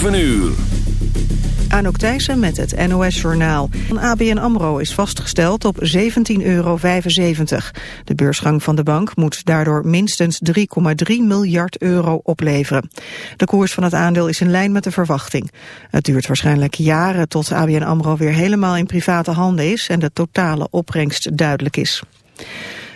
7 uur. Thijssen met het NOS-journaal. ABN AMRO is vastgesteld op 17,75 euro. De beursgang van de bank moet daardoor minstens 3,3 miljard euro opleveren. De koers van het aandeel is in lijn met de verwachting. Het duurt waarschijnlijk jaren tot ABN AMRO weer helemaal in private handen is... en de totale opbrengst duidelijk is.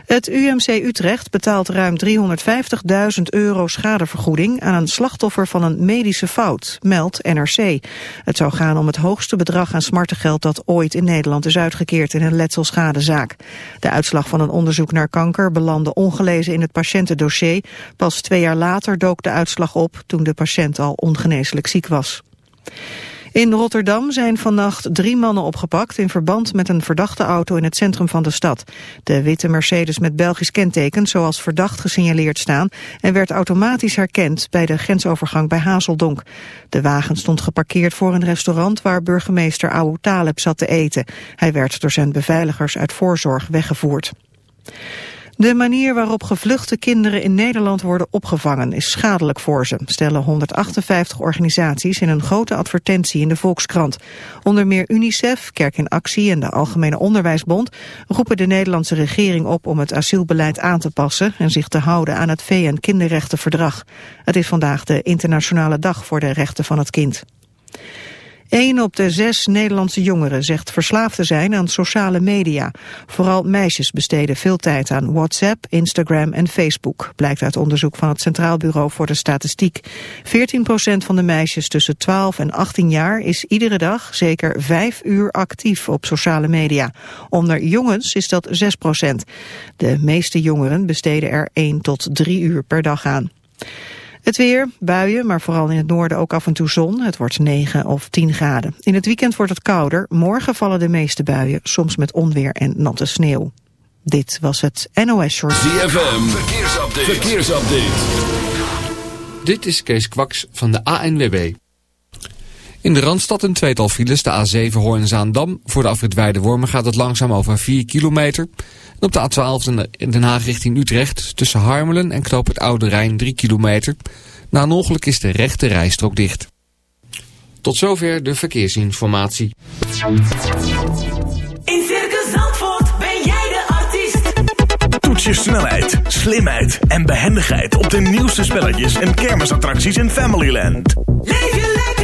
Het UMC Utrecht betaalt ruim 350.000 euro schadevergoeding aan een slachtoffer van een medische fout, meldt NRC. Het zou gaan om het hoogste bedrag aan smartengeld dat ooit in Nederland is uitgekeerd in een letselschadezaak. De uitslag van een onderzoek naar kanker belandde ongelezen in het patiëntendossier. Pas twee jaar later dook de uitslag op toen de patiënt al ongeneeslijk ziek was. In Rotterdam zijn vannacht drie mannen opgepakt in verband met een verdachte auto in het centrum van de stad. De witte Mercedes met Belgisch kenteken zoals verdacht gesignaleerd staan en werd automatisch herkend bij de grensovergang bij Hazeldonk. De wagen stond geparkeerd voor een restaurant waar burgemeester Abu Taleb zat te eten. Hij werd door zijn beveiligers uit voorzorg weggevoerd. De manier waarop gevluchte kinderen in Nederland worden opgevangen is schadelijk voor ze, stellen 158 organisaties in een grote advertentie in de Volkskrant. Onder meer UNICEF, Kerk in Actie en de Algemene Onderwijsbond roepen de Nederlandse regering op om het asielbeleid aan te passen en zich te houden aan het VN-kinderrechtenverdrag. Het is vandaag de internationale dag voor de rechten van het kind. Een op de zes Nederlandse jongeren zegt verslaafd te zijn aan sociale media. Vooral meisjes besteden veel tijd aan WhatsApp, Instagram en Facebook, blijkt uit onderzoek van het Centraal Bureau voor de Statistiek. 14% van de meisjes tussen 12 en 18 jaar is iedere dag zeker 5 uur actief op sociale media. Onder jongens is dat 6%. De meeste jongeren besteden er 1 tot 3 uur per dag aan. Het weer, buien, maar vooral in het noorden ook af en toe zon. Het wordt 9 of 10 graden. In het weekend wordt het kouder. Morgen vallen de meeste buien, soms met onweer en natte sneeuw. Dit was het NOS Short. ZFM, verkeersupdate. verkeersupdate. Dit is Kees Kwaks van de ANWB. In de Randstad een tweetal files, de A7 Hoorn-Zaandam. Voor de afrit Weidewormen gaat het langzaam over 4 kilometer. En op de A12 in Den Haag richting Utrecht tussen Harmelen en Knoop het Oude Rijn 3 kilometer. Na een ongeluk is de rechte rijstrook dicht. Tot zover de verkeersinformatie. In Circus Zandvoort ben jij de artiest. Toets je snelheid, slimheid en behendigheid op de nieuwste spelletjes en kermisattracties in Familyland. Leef je lekker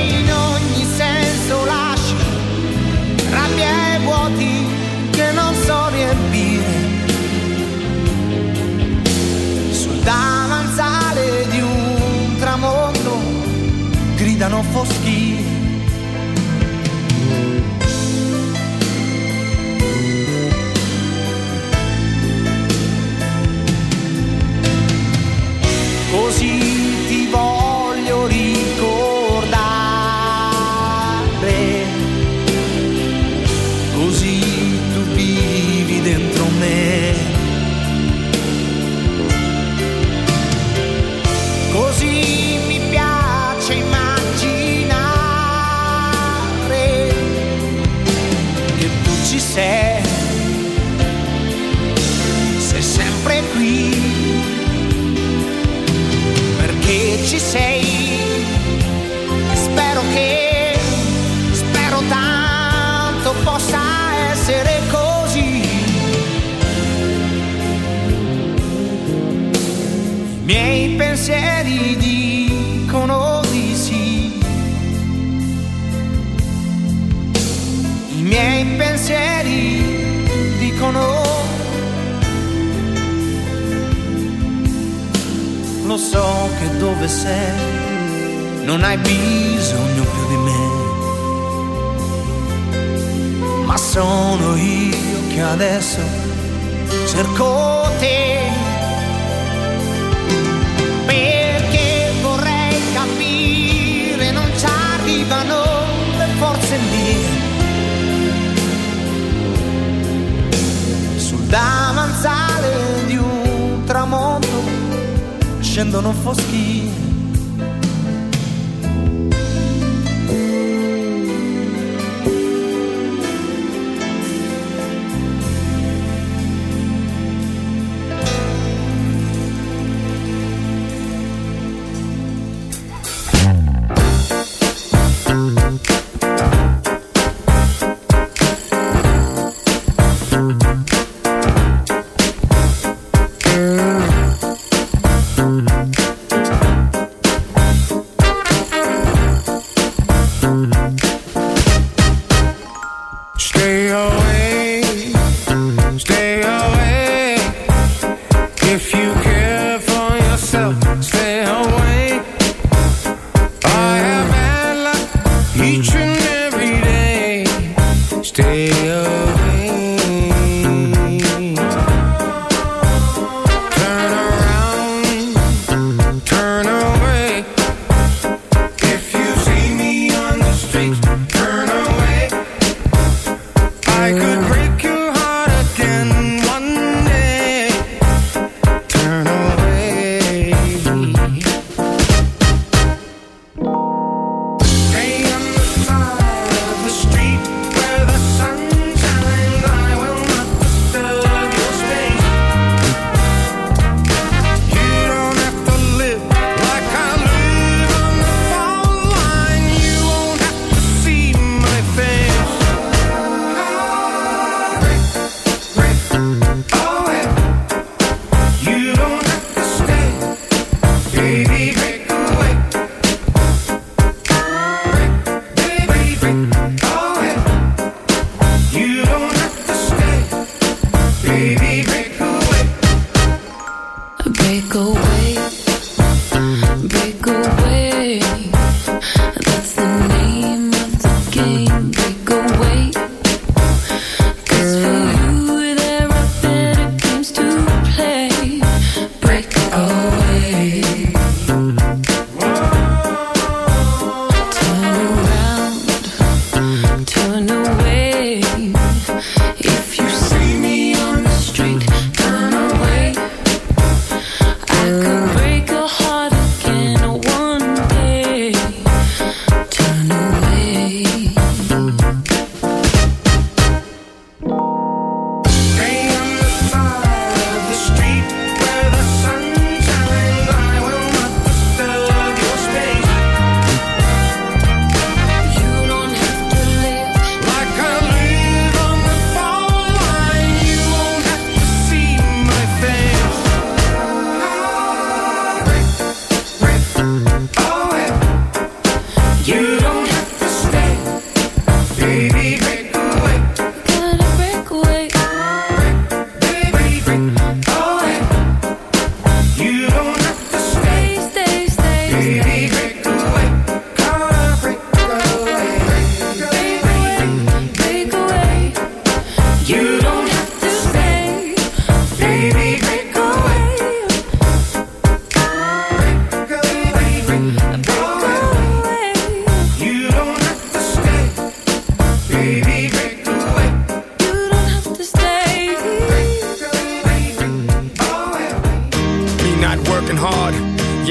for moschino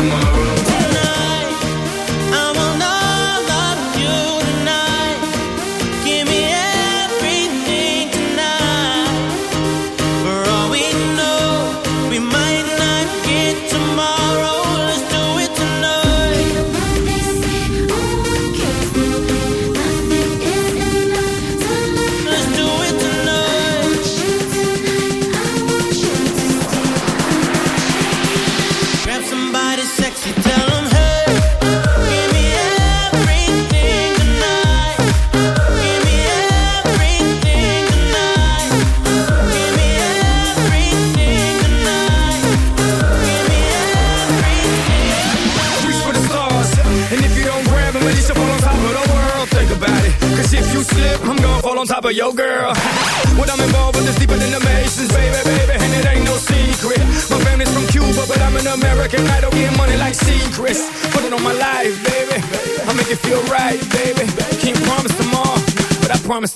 tomorrow.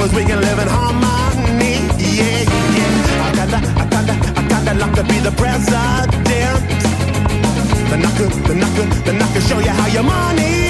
long we can live in harmony. Yeah, yeah. I kinda, I kinda, I kinda luck to be the president. Then I could, then I could, then I could show you how your money.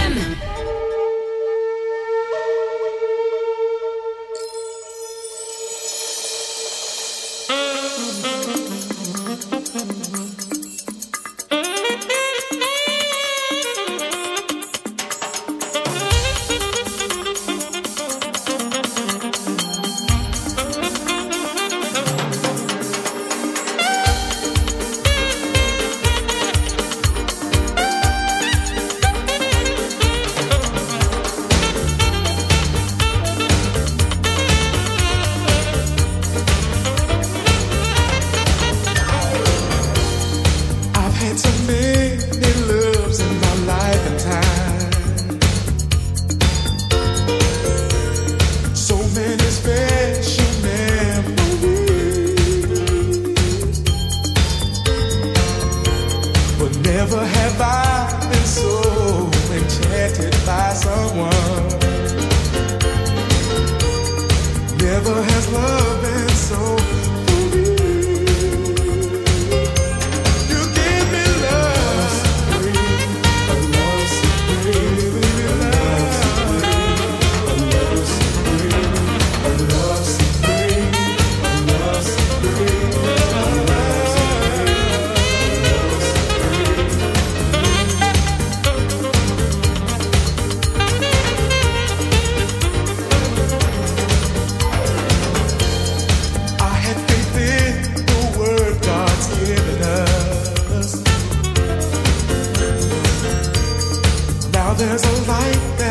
there's a light there.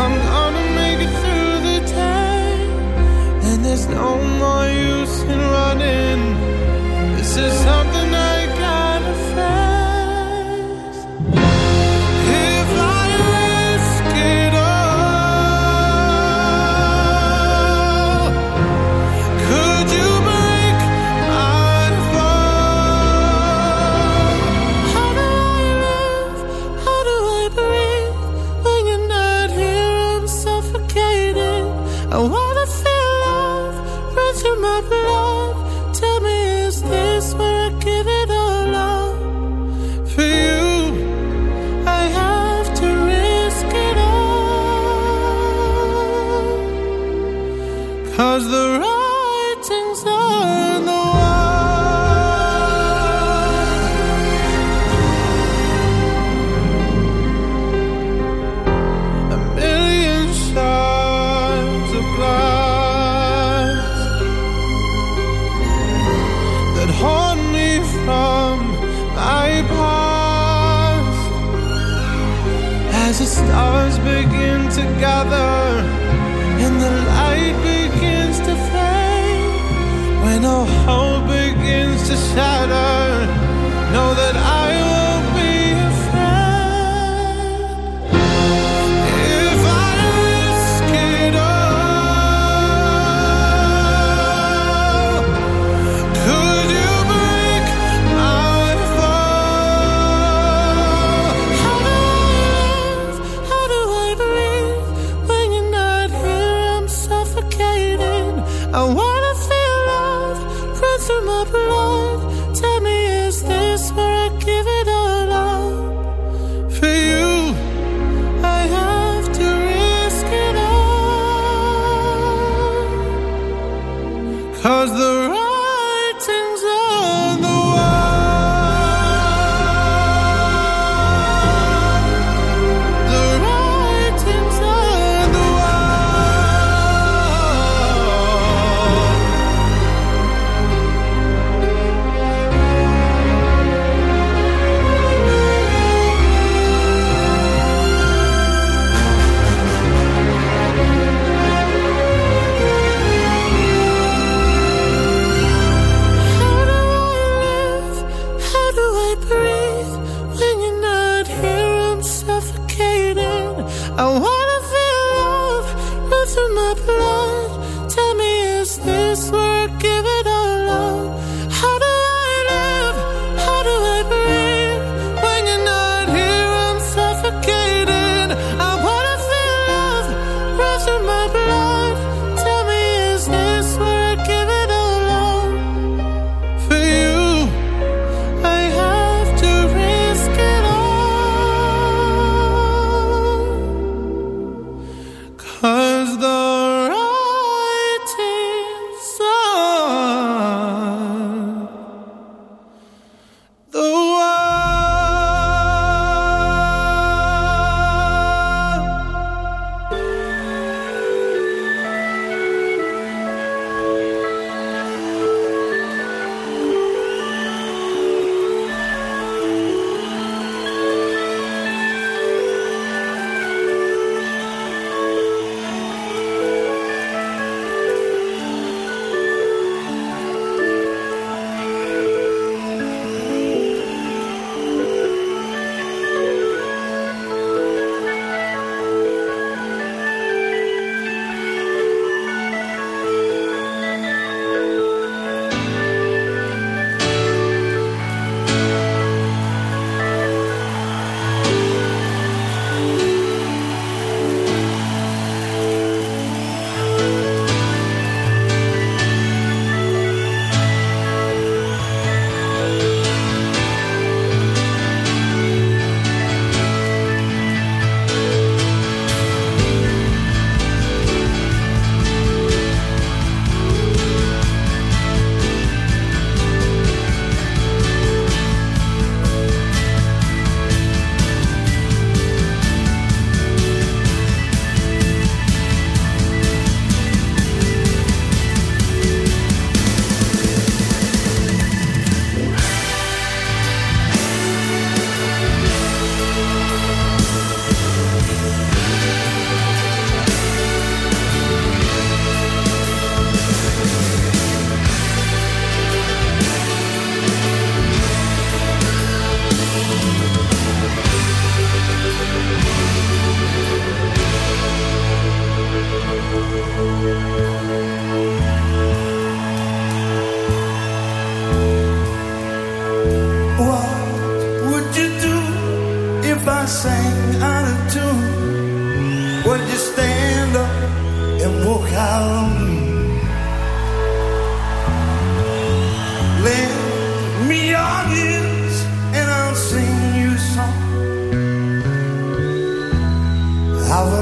I'm gonna make it through the time. And there's no more use in running. This is something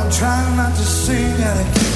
I'm trying not to sing at a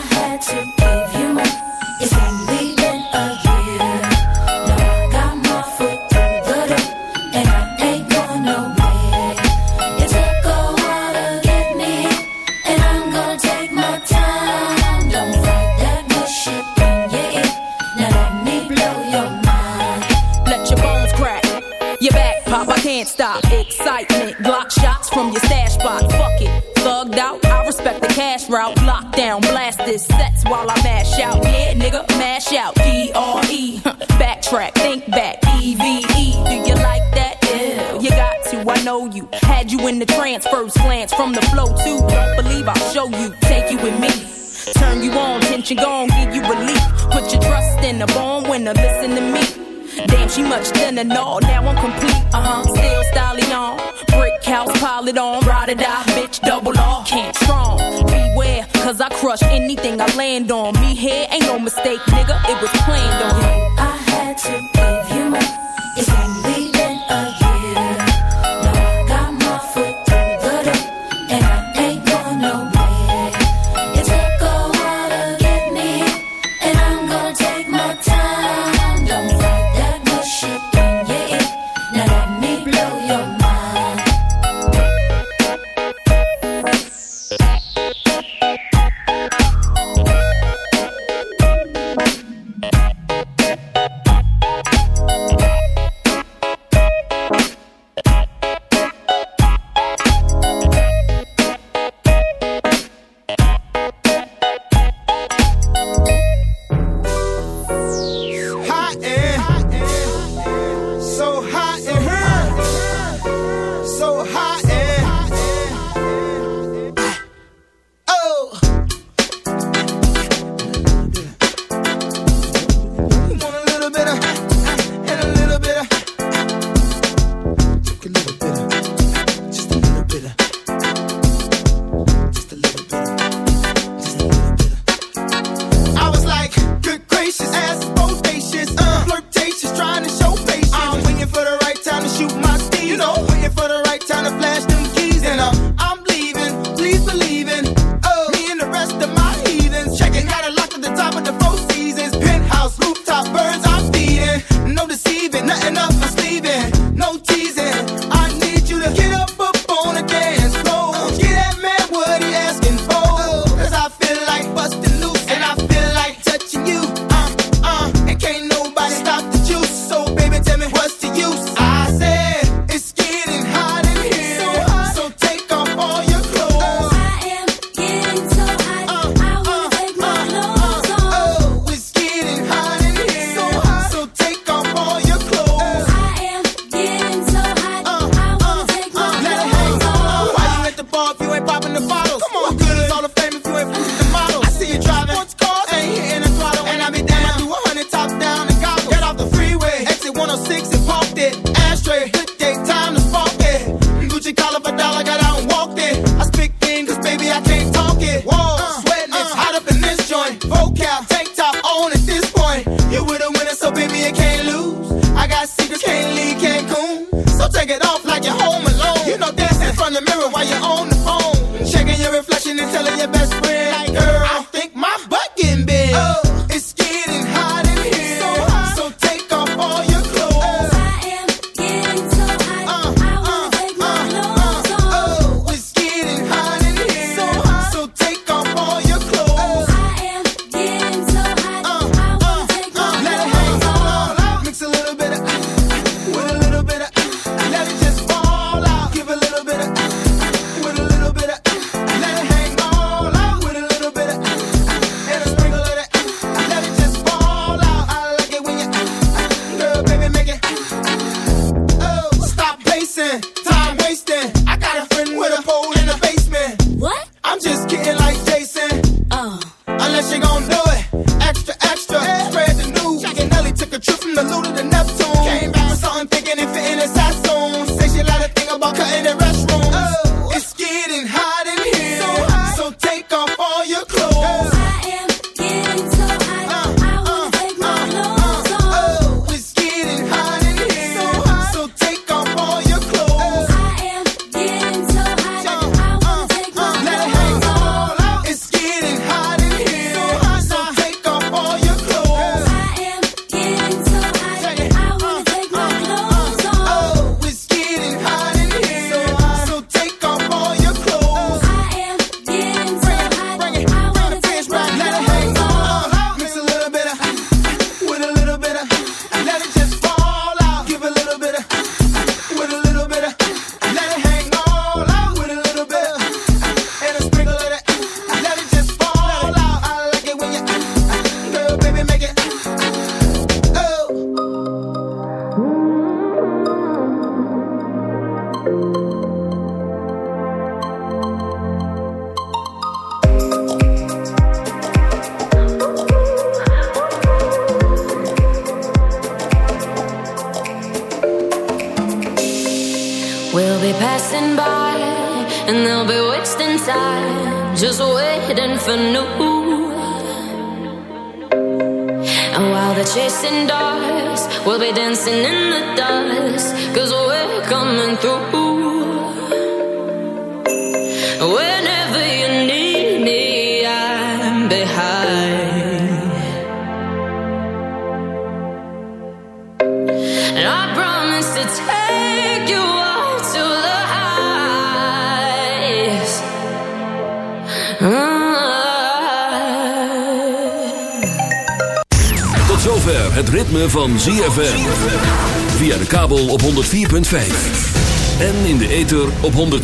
and all. Now I'm complete, uh huh. Still styling on. Brick house, pile it on. Ride or die, bitch, double R. Can't strong. Beware, cause I crush anything I land on. Me here ain't no mistake, nigga. It was planned on.